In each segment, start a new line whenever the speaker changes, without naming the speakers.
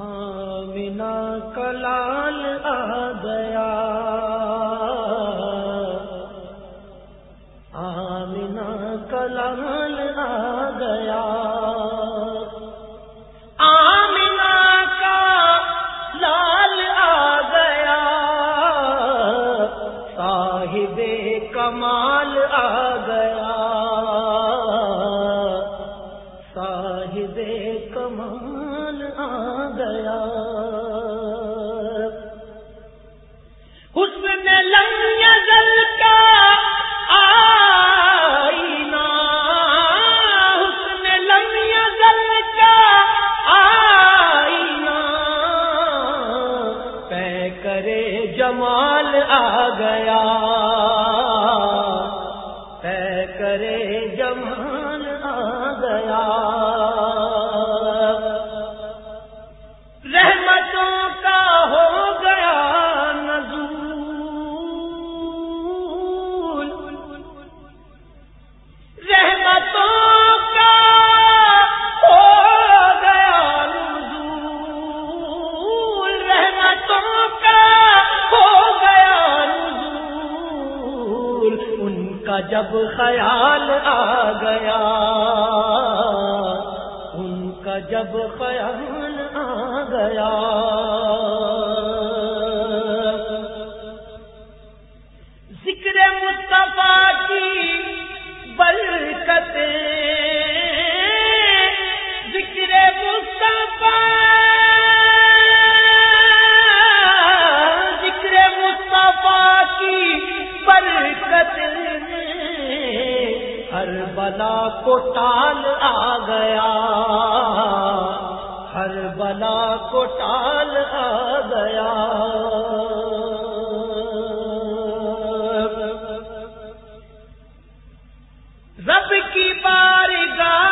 آمنا کلا جب خیال آ گیا ان کا جب خیال آ گیا۔ ہر بلا کو ٹال آ گیا۔ ہر بلا کو ٹال آ گیا۔ رب کی بارگاہ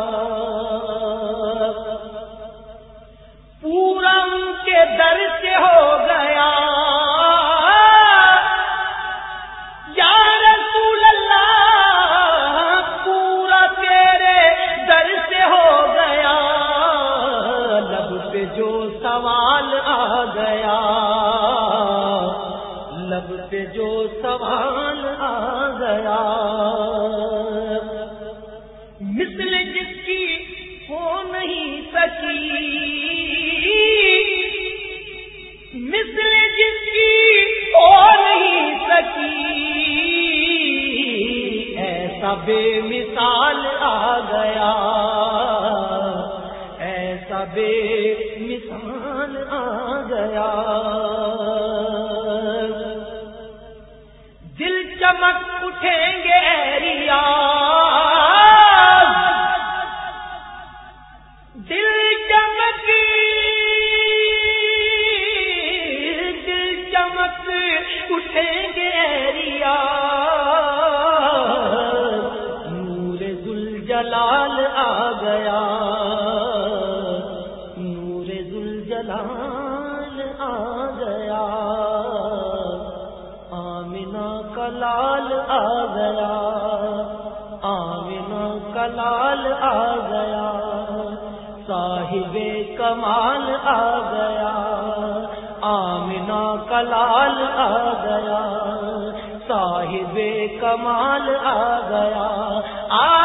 بے مثال آ گیا۔ ایسا بے مثال آ گیا۔ دل چمک اٹھیں گے ریاض گیا آمنا کلال آ گیا صاحب کمال آ گیا آمنا کلال آ گیا صاحب کمال آ گیا آ